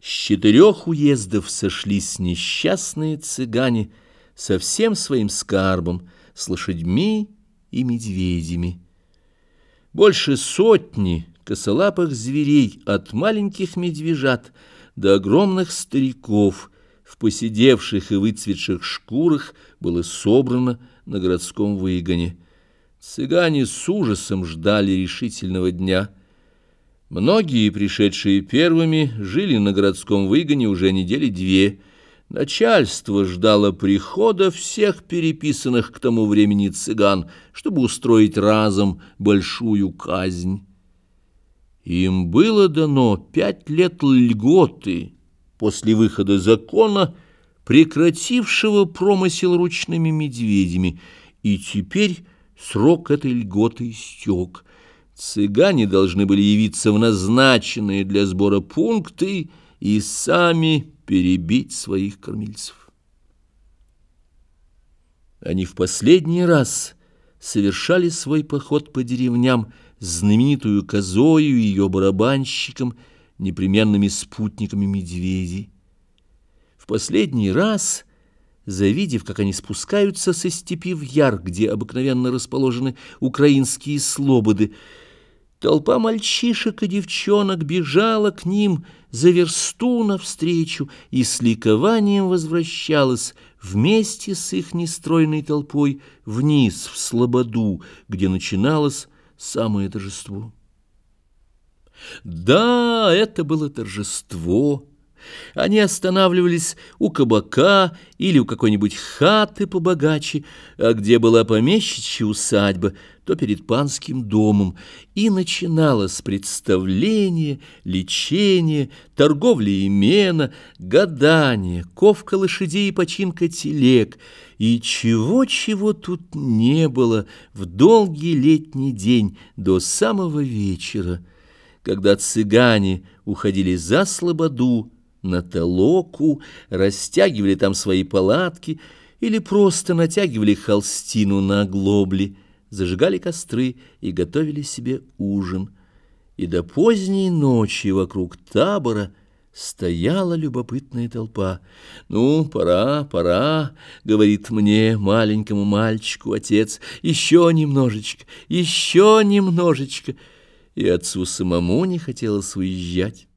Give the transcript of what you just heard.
С четырех уездов сошлись несчастные цыгане со всем своим скарбом, с лошадьми и медведями. Больше сотни косолапых зверей от маленьких медвежат до огромных стариков в поседевших и выцветших шкурах было собрано на городском выгоне. Цыгане с ужасом ждали решительного дня — Многие, пришедшие первыми, жили на городском выгоне уже недели две. Начальство ждало прихода всех переписанных к тому времени цыган, чтобы устроить разом большую казнь. Им было дано пять лет льготы после выхода закона, прекратившего промысел ручными медведями, и теперь срок этой льготы истек — Цыгане должны были явиться в назначенные для сбора пункты и сами перебить своих кормильцев. Они в последний раз совершали свой поход по деревням знаменитую козою и ее барабанщиком, непременными спутниками медведей. В последний раз, завидев, как они спускаются со степи в яр, где обыкновенно расположены украинские слободы, Толпа мальчишек и девчонок бежала к ним за версту навстречу и с ликованием возвращалась вместе с их нестройной толпой вниз, в слободу, где начиналось самое торжество. Да, это было торжество, они останавливались у кабака или у какой-нибудь хаты побогаче, а где была помещичья усадьба, то перед панским домом, и начиналось представление, лечение, торговля имена, гадание, ковка лошадей и починка телег, и чего-чего тут не было в долгий летний день до самого вечера, когда цыгане уходили за слободу, на толоку, растягивали там свои палатки или просто натягивали холстину на оглобли, зажигали костры и готовили себе ужин. И до поздней ночи вокруг табора стояла любопытная толпа. «Ну, пора, пора», — говорит мне, маленькому мальчику, отец, — «еще немножечко, еще немножечко». И отцу самому не хотелось уезжать.